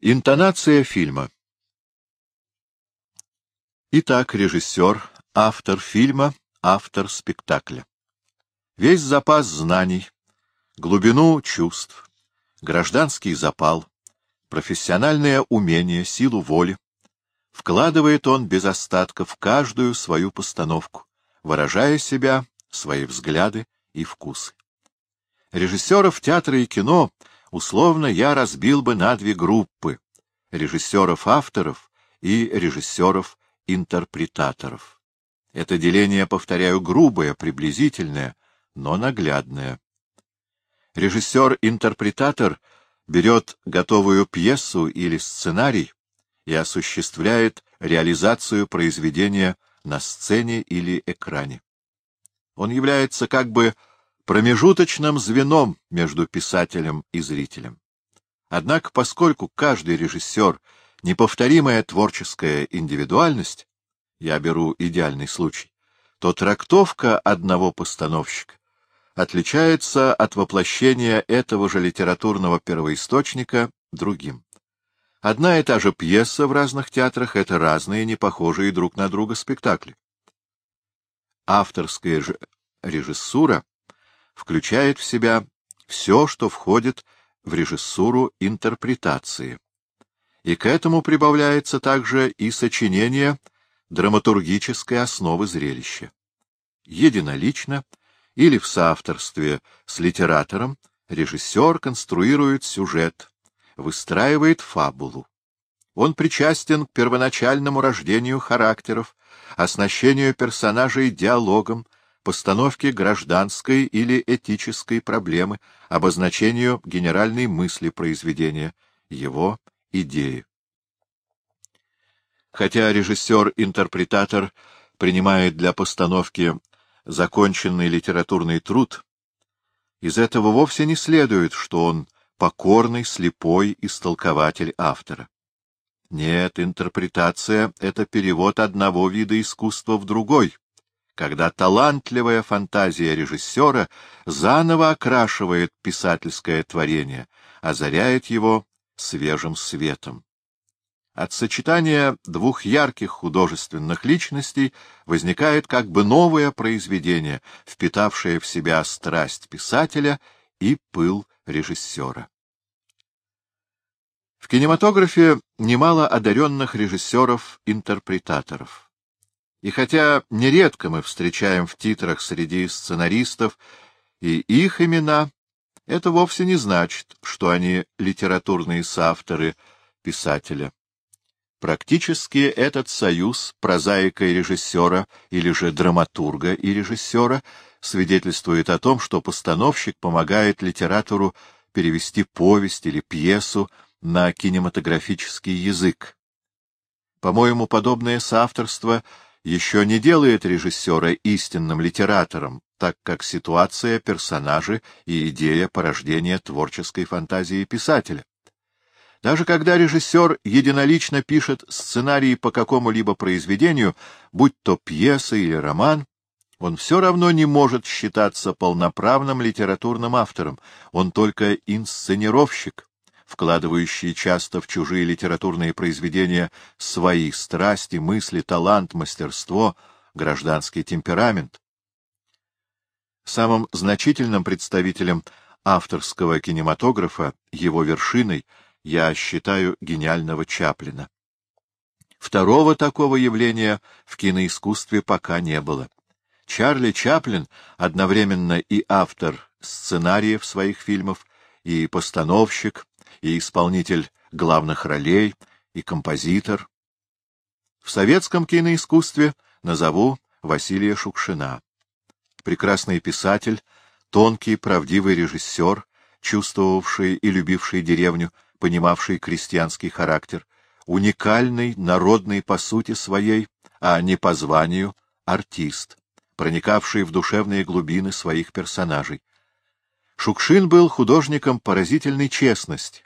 Интонация фильма Итак, режиссер, автор фильма, автор спектакля. Весь запас знаний, глубину чувств, гражданский запал, профессиональное умение, силу воли вкладывает он без остатка в каждую свою постановку, выражая себя, свои взгляды и вкусы. Режиссеров театра и кино условно я разбил бы на две группы — режиссеров-авторов и режиссеров-интерпретаторов. Это деление, повторяю, грубое, приблизительное, но наглядное. Режиссер-интерпретатор берет готовую пьесу или сценарий и осуществляет реализацию произведения на сцене или экране. Он является как бы промежуточным звеном между писателем и зрителем. Однако, поскольку каждый режиссер — неповторимая творческая индивидуальность, я беру идеальный случай, то трактовка одного постановщика отличается от воплощения этого же литературного первоисточника другим. Одна и та же пьеса в разных театрах — это разные, не похожие друг на друга спектакли. Авторская же режиссура включает в себя все, что входит в режиссуру интерпретации. И к этому прибавляется также и сочинение драматургической основы зрелища. Единолично или в соавторстве с литератором режиссер конструирует сюжет, выстраивает фабулу. Он причастен к первоначальному рождению характеров, оснащению персонажей диалогом, постановке гражданской или этической проблемы, обозначению генеральной мысли произведения, его идеи. Хотя режиссер-интерпретатор принимает для постановки законченный литературный труд, из этого вовсе не следует, что он покорный, слепой истолкователь автора. Нет, интерпретация — это перевод одного вида искусства в другой, когда талантливая фантазия режиссера заново окрашивает писательское творение, озаряет его свежим светом. От сочетания двух ярких художественных личностей возникает как бы новое произведение, впитавшее в себя страсть писателя и пыл режиссера. В кинематографе немало одаренных режиссеров-интерпретаторов. И хотя нередко мы встречаем в титрах среди сценаристов и их имена, это вовсе не значит, что они литературные соавторы писателя. Практически этот союз прозаика и режиссера или же драматурга и режиссера свидетельствует о том, что постановщик помогает литератору перевести повесть или пьесу на кинематографический язык. По-моему, подобное соавторство еще не делает режиссера истинным литератором, так как ситуация, персонажи и идея порождения творческой фантазии писателя. Даже когда режиссер единолично пишет сценарий по какому-либо произведению, будь то пьеса или роман, он все равно не может считаться полноправным литературным автором, он только инсценировщик, вкладывающий часто в чужие литературные произведения свои страсти, мысли, талант, мастерство, гражданский темперамент. Самым значительным представителем авторского кинематографа, его вершиной — я считаю гениального Чаплина. Второго такого явления в киноискусстве пока не было. Чарли Чаплин одновременно и автор сценариев своих фильмов, и постановщик, и исполнитель главных ролей, и композитор. В советском киноискусстве назову Василия Шукшина. Прекрасный писатель, тонкий, правдивый режиссер, чувствовавший и любивший деревню, понимавший крестьянский характер, уникальный, народный по сути своей, а не по званию, артист, проникавший в душевные глубины своих персонажей. Шукшин был художником поразительной честности,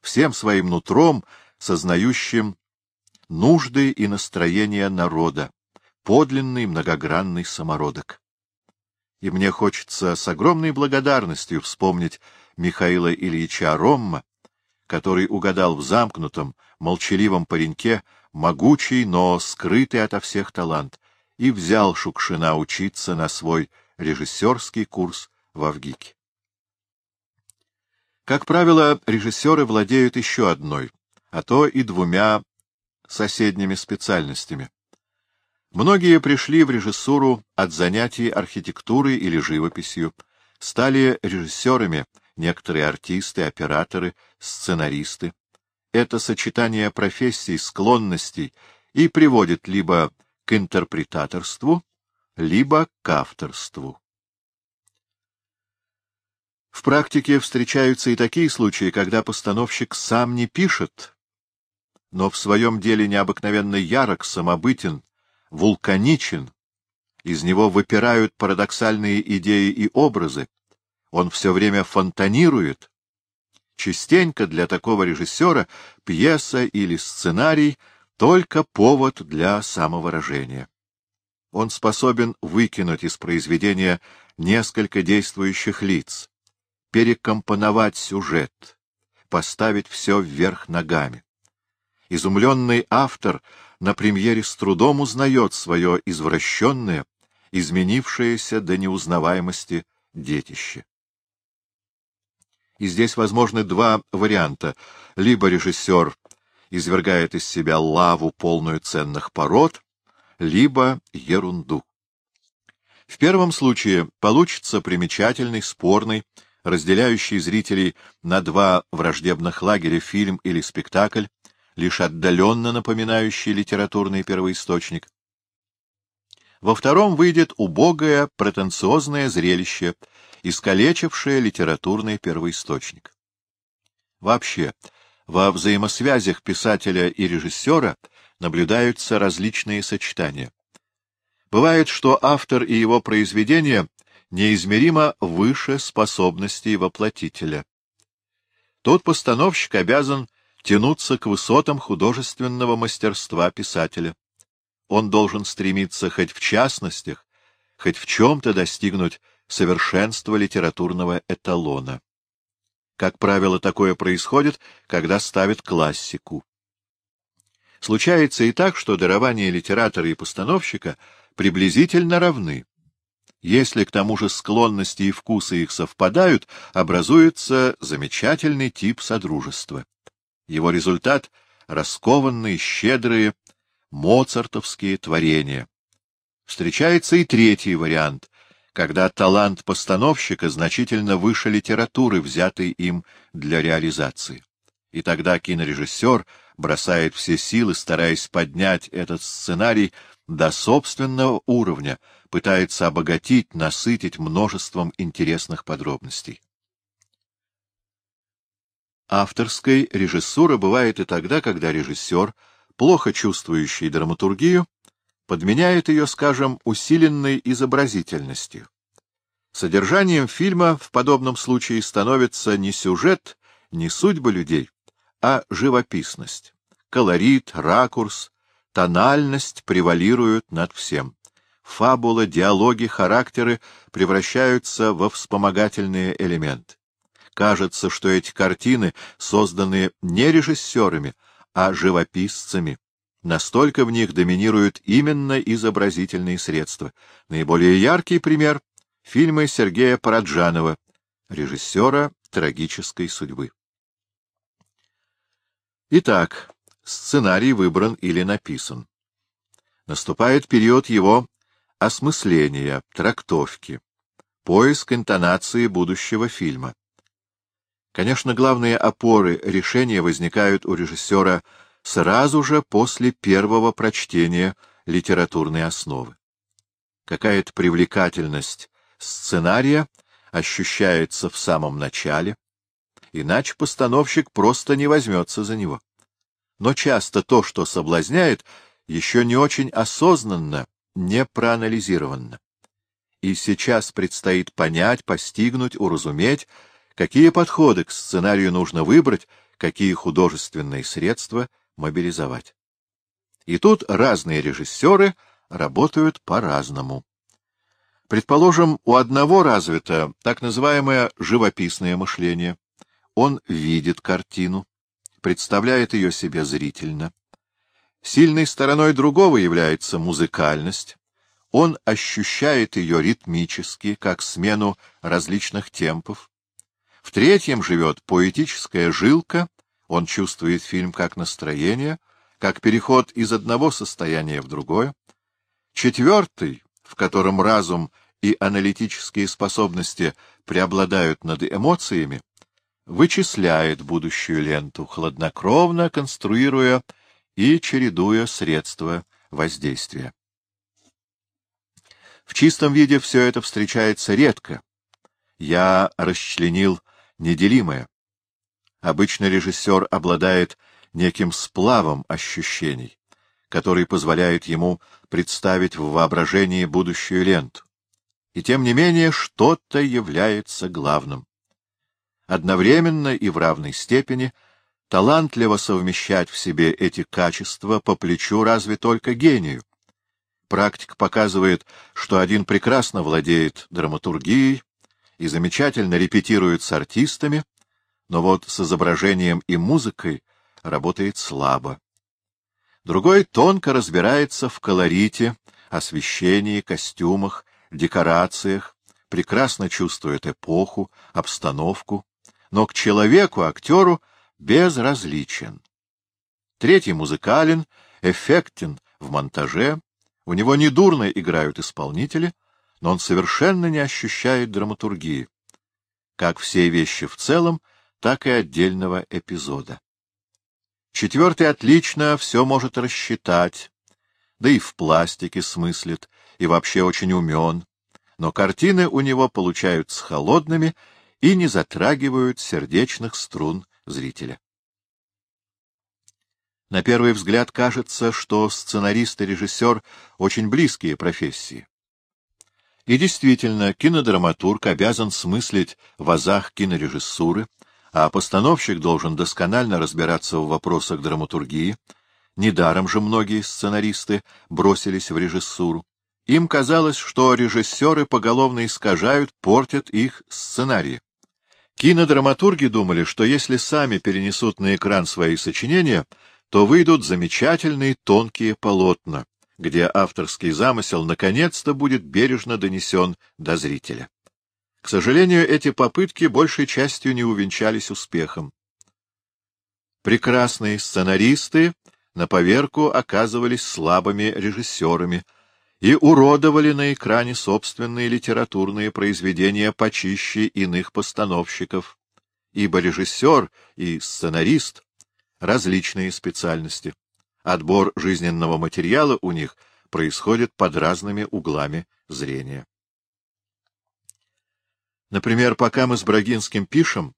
всем своим нутром сознающим нужды и настроения народа, подлинный многогранный самородок. И мне хочется с огромной благодарностью вспомнить Михаила Ильича Ромма, который угадал в замкнутом, молчаливом пареньке могучий, но скрытый ото всех талант, и взял Шукшина учиться на свой режиссерский курс в Авгике. Как правило, режиссеры владеют еще одной, а то и двумя соседними специальностями. Многие пришли в режиссуру от занятий архитектурой или живописью, стали режиссерами, некоторые артисты, операторы, сценаристы. Это сочетание профессий, склонностей и приводит либо к интерпретаторству, либо к авторству. В практике встречаются и такие случаи, когда постановщик сам не пишет, но в своем деле необыкновенно ярок, самобытен, вулканичен, из него выпирают парадоксальные идеи и образы, он все время фонтанирует. Частенько для такого режиссера пьеса или сценарий — только повод для самовыражения. Он способен выкинуть из произведения несколько действующих лиц, перекомпоновать сюжет, поставить все вверх ногами. Изумленный автор на премьере с трудом узнает свое извращенное, изменившееся до неузнаваемости детище. И здесь возможны два варианта. Либо режиссер извергает из себя лаву, полную ценных пород, либо ерунду. В первом случае получится примечательный, спорный, разделяющий зрителей на два враждебных лагеря фильм или спектакль, лишь отдаленно напоминающий литературный первоисточник. Во втором выйдет убогое, претенциозное зрелище, искалечившее литературный первоисточник. Вообще, во взаимосвязях писателя и режиссера наблюдаются различные сочетания. Бывает, что автор и его произведение неизмеримо выше способностей воплотителя. Тот постановщик обязан тянуться к высотам художественного мастерства писателя. Он должен стремиться хоть в частностях, хоть в чем-то достигнуть совершенства литературного эталона. Как правило, такое происходит, когда ставят классику. Случается и так, что дарования литератора и постановщика приблизительно равны. Если к тому же склонности и вкусы их совпадают, образуется замечательный тип содружества. Его результат — раскованные, щедрые, моцартовские творения. Встречается и третий вариант, когда талант постановщика значительно выше литературы, взятой им для реализации. И тогда кинорежиссер бросает все силы, стараясь поднять этот сценарий до собственного уровня, пытается обогатить, насытить множеством интересных подробностей. Авторской режиссура бывает и тогда, когда режиссер, плохо чувствующий драматургию, подменяет ее, скажем, усиленной изобразительностью. Содержанием фильма в подобном случае становится не сюжет, не судьба людей, а живописность. Колорит, ракурс, тональность превалируют над всем. Фабула, диалоги, характеры превращаются во вспомогательные элементы. Кажется, что эти картины созданы не режиссерами, а живописцами. Настолько в них доминируют именно изобразительные средства. Наиболее яркий пример — фильмы Сергея Параджанова, режиссера трагической судьбы. Итак, сценарий выбран или написан. Наступает период его осмысления, трактовки, поиск интонации будущего фильма. Конечно, главные опоры решения возникают у режиссера сразу же после первого прочтения литературной основы. Какая-то привлекательность сценария ощущается в самом начале, иначе постановщик просто не возьмется за него. Но часто то, что соблазняет, еще не очень осознанно, не проанализировано. И сейчас предстоит понять, постигнуть, уразуметь, какие подходы к сценарию нужно выбрать, какие художественные средства мобилизовать. И тут разные режиссеры работают по-разному. Предположим, у одного развито так называемое живописное мышление. Он видит картину, представляет ее себе зрительно. Сильной стороной другого является музыкальность. Он ощущает ее ритмически, как смену различных темпов. В третьем живет поэтическая жилка, он чувствует фильм как настроение, как переход из одного состояния в другое. Четвертый, в котором разум и аналитические способности преобладают над эмоциями, вычисляет будущую ленту, хладнокровно конструируя и чередуя средства воздействия. В чистом виде все это встречается редко. Я расчленил неделимое. Обычно режиссер обладает неким сплавом ощущений, который позволяет ему представить в воображении будущую ленту. И тем не менее что-то является главным. Одновременно и в равной степени талантливо совмещать в себе эти качества по плечу разве только гению. Практика показывает, что один прекрасно владеет драматургией и замечательно репетирует с артистами, но вот с изображением и музыкой работает слабо. Другой тонко разбирается в колорите, освещении, костюмах, декорациях, прекрасно чувствует эпоху, обстановку, но к человеку, актеру, безразличен. Третий музыкален, эффектен в монтаже, у него недурно играют исполнители, но он совершенно не ощущает драматургии, как все вещи в целом, так и отдельного эпизода. Четвертый отлично все может рассчитать, да и в пластике смыслит, и вообще очень умен, но картины у него получаются холодными и не затрагивают сердечных струн зрителя. На первый взгляд кажется, что сценарист и режиссер очень близкие профессии. И действительно, кинодраматург обязан смыслить в азах кинорежиссуры, а постановщик должен досконально разбираться в вопросах драматургии. Недаром же многие сценаристы бросились в режиссуру. Им казалось, что режиссеры поголовно искажают, портят их сценарии. Кинодраматурги думали, что если сами перенесут на экран свои сочинения, то выйдут замечательные тонкие полотна, где авторский замысел наконец-то будет бережно донесен до зрителя. К сожалению, эти попытки большей частью не увенчались успехом. Прекрасные сценаристы на поверку оказывались слабыми режиссерами и уродовали на экране собственные литературные произведения почище иных постановщиков, ибо режиссер и сценарист — различные специальности. Отбор жизненного материала у них происходит под разными углами зрения. Например, пока мы с Брагинским пишем,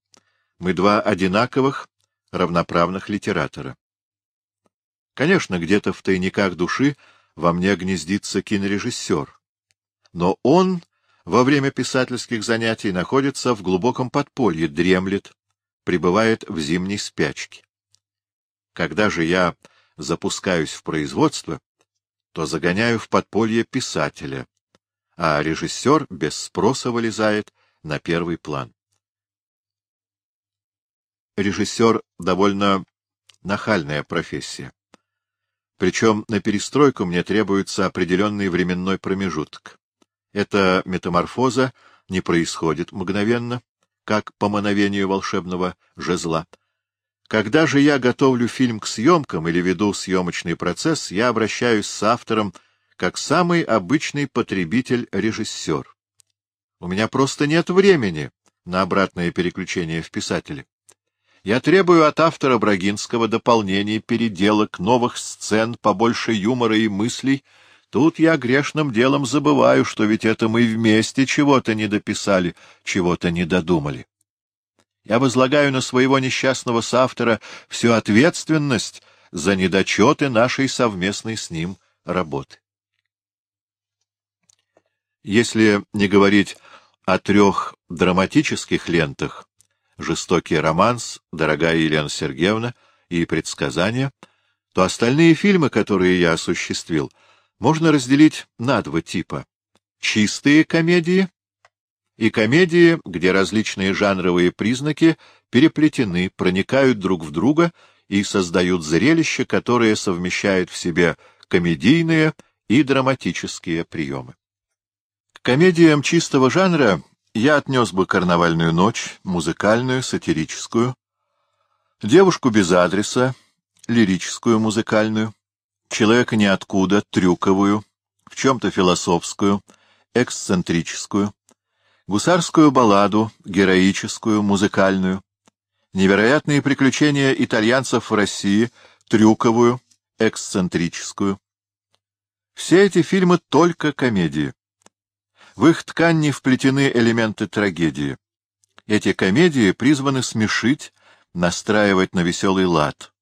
мы два одинаковых, равноправных литератора. Конечно, где-то в тайниках души во мне гнездится кинорежиссер, но он во время писательских занятий находится в глубоком подполье, дремлет, пребывает в зимней спячке. Когда же я запускаюсь в производство, то загоняю в подполье писателя, а режиссер без спроса вылезает на первый план. Режиссер — довольно нахальная профессия. Причем на перестройку мне требуется определенный временной промежуток. Эта метаморфоза не происходит мгновенно, как по мановению волшебного жезла. Когда же я готовлю фильм к съемкам или веду съемочный процесс, я обращаюсь с автором как самый обычный потребитель-режиссер. У меня просто нет времени на обратное переключение в писателе. Я требую от автора Брагинского дополнений, переделок, новых сцен, побольше юмора и мыслей. Тут я грешным делом забываю, что ведь это мы вместе чего-то не дописали, чего-то не додумали. Я возлагаю на своего несчастного соавтора всю ответственность за недочеты нашей совместной с ним работы. Если не говорить о трех драматических лентах «Жестокий романс», «Дорогая Елена Сергеевна» и «Предсказания», то остальные фильмы, которые я осуществил, можно разделить на два типа. Чистые комедии и комедии, где различные жанровые признаки переплетены, проникают друг в друга и создают зрелище, которое совмещает в себе комедийные и драматические приемы. К комедиям чистого жанра я отнес бы «Карнавальную ночь», музыкальную, сатирическую, «Девушку без адреса», лирическую, музыкальную, «Человека ниоткуда», трюковую, в чем-то философскую, эксцентрическую, гусарскую балладу, героическую, музыкальную, невероятные приключения итальянцев в России, трюковую, эксцентрическую. Все эти фильмы только комедии. В их ткань не вплетены элементы трагедии. Эти комедии призваны смешить, настраивать на веселый лад.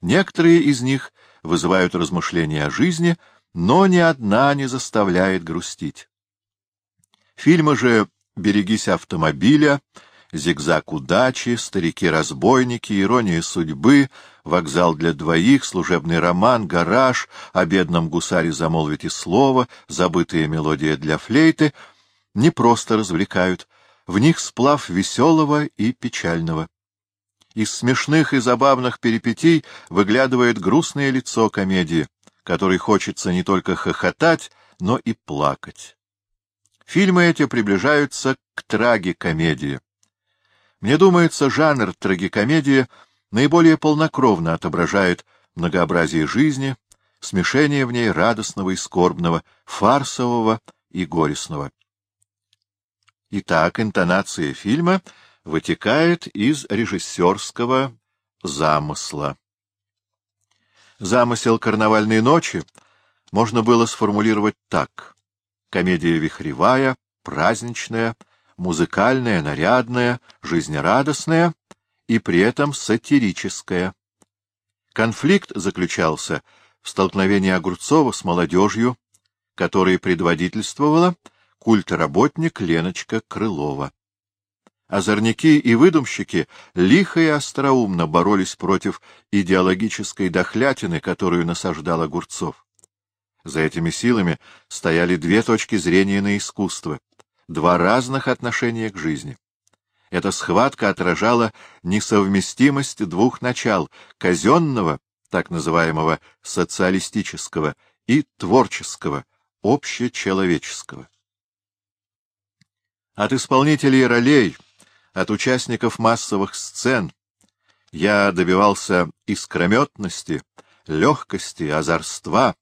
Некоторые из них вызывают размышления о жизни, но ни одна не заставляет грустить. Фильмы же «Берегись автомобиля», «Зигзаг удачи», «Старики-разбойники», «Ирония судьбы», «Вокзал для двоих», «Служебный роман», «Гараж», «О бедном гусаре замолвите слово», «Забытая мелодия для флейты» не просто развлекают, в них сплав веселого и печального. Из смешных и забавных перипетий выглядывает грустное лицо комедии, которой хочется не только хохотать, но и плакать. Фильмы эти приближаются к трагикомедии. Мне думается, жанр трагикомедии наиболее полнокровно отображает многообразие жизни, смешение в ней радостного и скорбного, фарсового и горестного. Итак, интонация фильма вытекает из режиссерского замысла. Замысел «Карнавальной ночи» можно было сформулировать так. Комедия вихревая, праздничная, музыкальная, нарядная, жизнерадостная и при этом сатирическая. Конфликт заключался в столкновении Огурцова с молодежью, которой предводительствовала культработник Леночка Крылова. Озорники и выдумщики лихо и остроумно боролись против идеологической дохлятины, которую насаждал Огурцов. За этими силами стояли две точки зрения на искусство, два разных отношения к жизни. Эта схватка отражала несовместимость двух начал — казенного, так называемого социалистического, и творческого, общечеловеческого. От исполнителей ролей — от участников массовых сцен я добивался искрометности, легкости, озорства,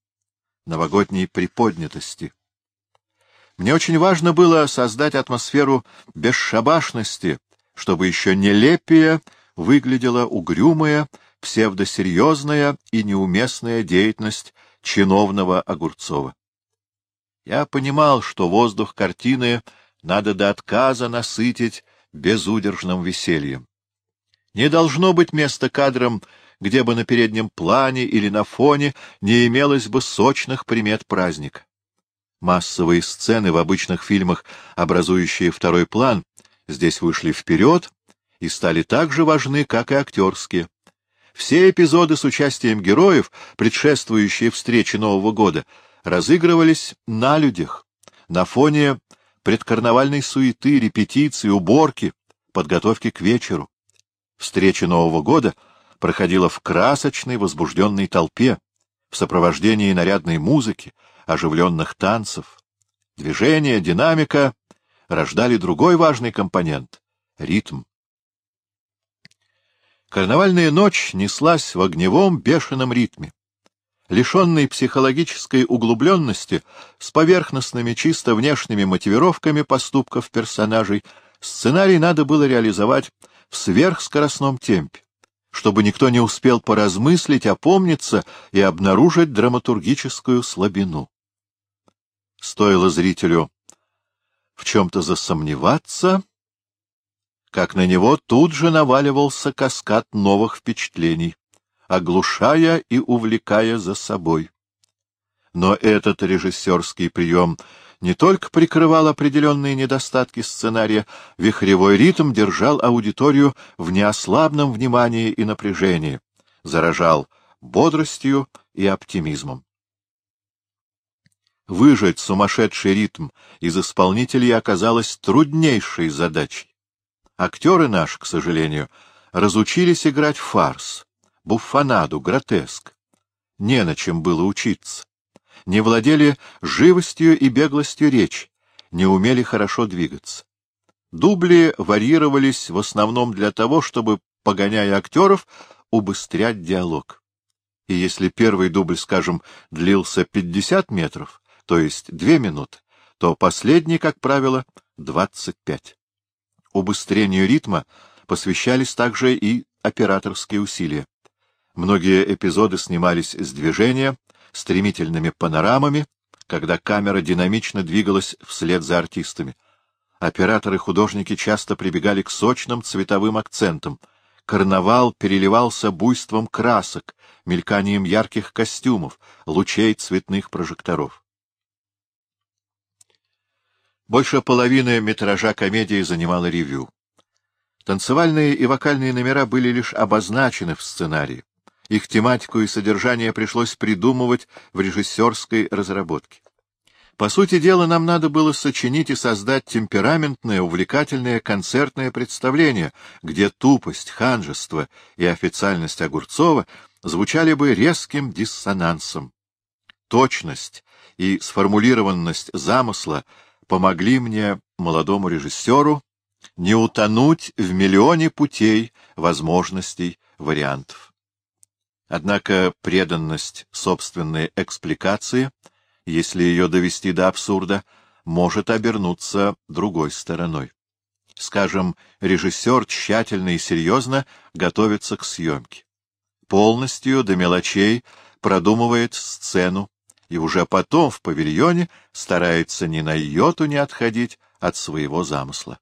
новогодней приподнятости. Мне очень важно было создать атмосферу бесшабашности, чтобы еще нелепее выглядела угрюмая, псевдосерьезная и неуместная деятельность чиновного Огурцова. Я понимал, что воздух картины надо до отказа насытить безудержным весельем. Не должно быть места кадрам, где бы на переднем плане или на фоне не имелось бы сочных примет праздника. Массовые сцены в обычных фильмах, образующие второй план, здесь вышли вперед и стали так же важны, как и актерские. Все эпизоды с участием героев, предшествующие встрече Нового года, разыгрывались на людях, на фоне предкарнавальной суеты, репетиции, уборки, подготовки к вечеру. Встреча Нового года проходила в красочной, возбужденной толпе, в сопровождении нарядной музыки, оживленных танцев. Движение, динамика рождали другой важный компонент — ритм. Карнавальная ночь неслась в огневом бешеном ритме лишенный психологической углубленности, с поверхностными чисто внешними мотивировками поступков персонажей, сценарий надо было реализовать в сверхскоростном темпе, чтобы никто не успел поразмыслить, опомниться и обнаружить драматургическую слабину. Стоило зрителю в чем-то засомневаться, как на него тут же наваливался каскад новых впечатлений оглушая и увлекая за собой. Но этот режиссерский прием не только прикрывал определенные недостатки сценария, вихревой ритм держал аудиторию в неослабном внимании и напряжении, заражал бодростью и оптимизмом. Выжать сумасшедший ритм из исполнителей оказалось труднейшей задачей. Актеры наши, к сожалению, разучились играть фарс, буфанаду, гротеск. Не на чем было учиться. Не владели живостью и беглостью речи, не умели хорошо двигаться. Дубли варьировались в основном для того, чтобы, погоняя актеров, убыстрять диалог. И если первый дубль, скажем, длился 50 метров, то есть 2 минуты, то последний, как правило, 25. Убыстрению ритма посвящались также и операторские усилия. Многие эпизоды снимались с движения, стремительными панорамами, когда камера динамично двигалась вслед за артистами. Операторы-художники часто прибегали к сочным цветовым акцентам. Карнавал переливался буйством красок, мельканием ярких костюмов, лучей цветных прожекторов. Больше половины метража комедии занимало ревю. Танцевальные и вокальные номера были лишь обозначены в сценарии. Их тематику и содержание пришлось придумывать в режиссерской разработке. По сути дела, нам надо было сочинить и создать темпераментное, увлекательное концертное представление, где тупость, ханжество и официальность Огурцова звучали бы резким диссонансом. Точность и сформулированность замысла помогли мне, молодому режиссеру, не утонуть в миллионе путей, возможностей, вариантов. Однако преданность собственной экспликации, если ее довести до абсурда, может обернуться другой стороной. Скажем, режиссер тщательно и серьезно готовится к съемке. Полностью до мелочей продумывает сцену, и уже потом в павильоне старается ни на йоту не отходить от своего замысла.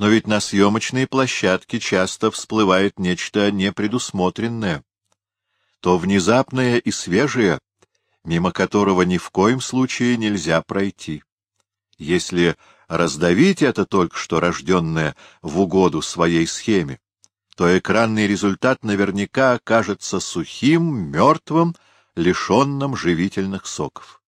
Но ведь на съемочной площадке часто всплывает нечто непредусмотренное. То внезапное и свежее, мимо которого ни в коем случае нельзя пройти. Если раздавить это только что рожденное в угоду своей схеме, то экранный результат наверняка окажется сухим, мертвым, лишенным живительных соков.